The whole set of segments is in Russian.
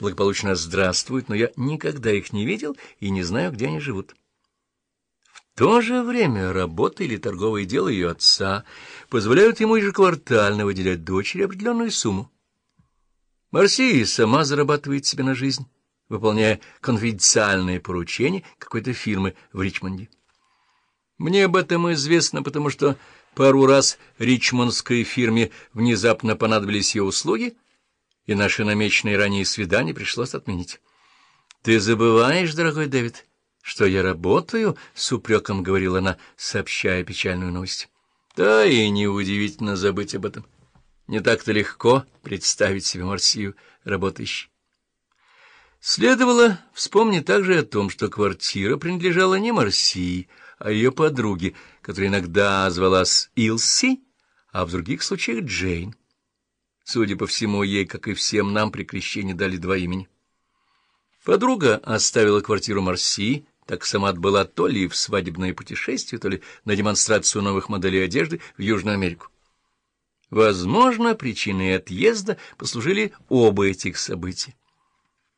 благополучно здравствуют, но я никогда их не видел и не знаю, где они живут. В то же время работа или торговое дело ее отца позволяют ему ежеквартально выделять дочери определенную сумму. Марсия сама зарабатывает себе на жизнь, выполняя конфиденциальные поручения какой-то фирмы в Ричмонде. Мне об этом известно, потому что пару раз ричмондской фирме внезапно понадобились ее услуги, и наши намеченные ранее свидания пришлось отменить. — Ты забываешь, дорогой Дэвид, что я работаю? — с упреком говорила она, сообщая печальную новость. — Да, и неудивительно забыть об этом. Не так-то легко представить себе Марсию работающей. Следовало вспомнить также о том, что квартира принадлежала не Марсии, а ее подруге, которая иногда звалась Илси, а в других случаях Джейн. Судя по всему, ей, как и всем нам, при крещении дали два имени. Подруга оставила квартиру Марси, так сама отбыла то ли в свадебное путешествие, то ли на демонстрацию новых моделей одежды в Южную Америку. Возможно, причиной отъезда послужили оба этих события.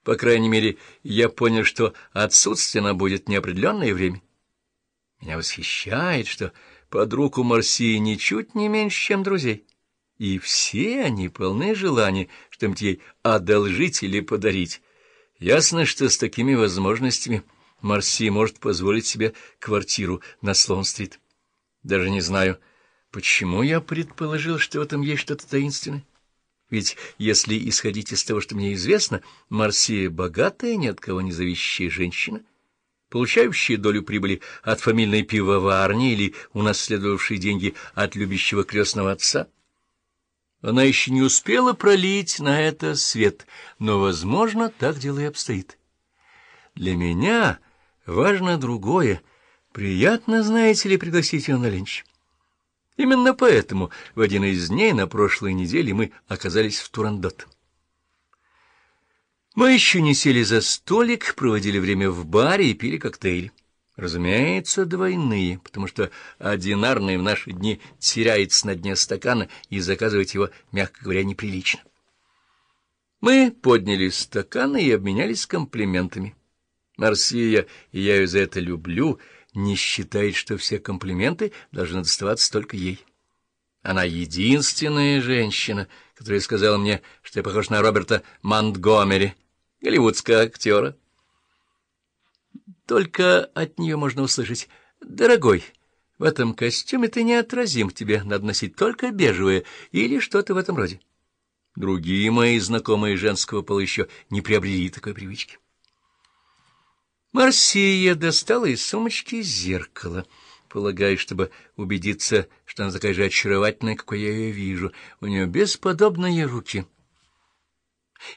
По крайней мере, я понял, что отсутствие она будет неопределенное время. Меня восхищает, что подруг у Марсии ничуть не меньше, чем друзей. И все они полны желания что-нибудь ей одолжить или подарить. Ясно, что с такими возможностями Марси может позволить себе квартиру на Слоун-стрит. Даже не знаю, почему я предположил, что в этом есть что-то таинственное. Ведь если исходить из того, что мне известно, Марсия богатая, ни от кого не зависящая женщина — получающие долю прибыли от фамильной пивоварни или унаследовавшие деньги от любящего крестного отца. Она еще не успела пролить на это свет, но, возможно, так дело и обстоит. Для меня важно другое. Приятно, знаете ли, пригласить ее на ленч. Именно поэтому в один из дней на прошлой неделе мы оказались в Турандот. Мы еще не сели за столик, проводили время в баре и пили коктейли. Разумеется, двойные, потому что одинарный в наши дни теряется на дне стакана, и заказывать его, мягко говоря, неприлично. Мы подняли стаканы и обменялись комплиментами. Марсия, и я ее за это люблю, не считает, что все комплименты должны доставаться только ей. Она единственная женщина, которая сказала мне, что я похож на Роберта Монтгомери — голливудского актера. Только от нее можно услышать «Дорогой, в этом костюме ты неотразим, тебе надо носить только бежевое или что-то в этом роде». Другие мои знакомые женского пола еще не приобрели такой привычки. Марсия достала из сумочки зеркало, полагая, чтобы убедиться, что она такая же очаровательная, какой я ее вижу. У нее бесподобные руки —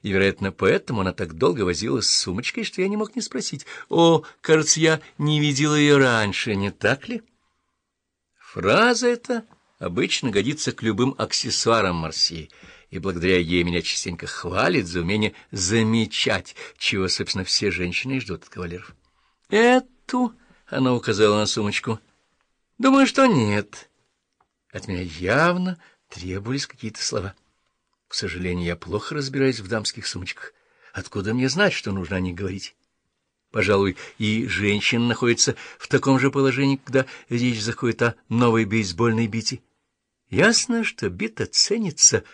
и, вероятно, поэтому она так долго возилась с сумочкой, что я не мог не спросить. «О, кажется, я не видела ее раньше, не так ли?» Фраза эта обычно годится к любым аксессуарам Марсии, и благодаря ей меня частенько хвалит за умение замечать, чего, собственно, все женщины ждут от кавалеров. «Эту?» — она указала на сумочку. «Думаю, что нет». От меня явно требовались какие-то слова. К сожалению, я плохо разбираюсь в дамских сумочках. Откуда мне знать, что нужно о них говорить? Пожалуй, и женщина находится в таком же положении, когда речь заходит о новой бейсбольной бите. Ясно, что бита ценится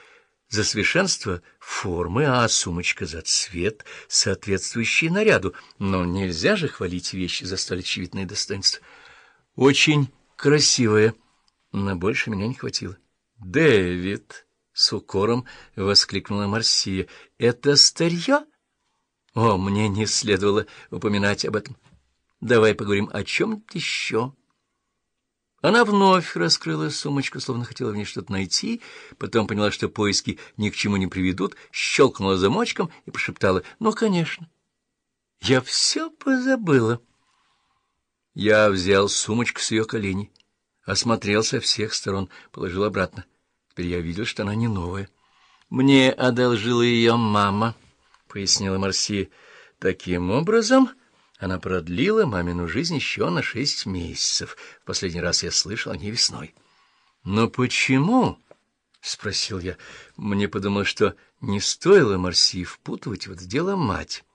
за совершенство формы, а сумочка за цвет, соответствующий наряду. Но нельзя же хвалить вещи за столь очевидное достоинство. Очень красивая, но больше меня не хватило. Дэвид... С укором воскликнула Марсия. — Это старье? О, мне не следовало упоминать об этом. Давай поговорим о чем-то еще. Она вновь раскрыла сумочку, словно хотела в ней что-то найти, потом поняла, что поиски ни к чему не приведут, щелкнула замочком и прошептала «Ну, конечно». «Я все позабыла». Я взял сумочку с ее коленей, осмотрел со всех сторон, положил обратно. Теперь я видел, что она не новая. — Мне одолжила ее мама, — пояснила Марсия. Таким образом, она продлила мамину жизнь еще на шесть месяцев. В последний раз я слышал о ней весной. — Но почему? — спросил я. Мне подумалось, что Не стоило Марси впутывать в это дело мать.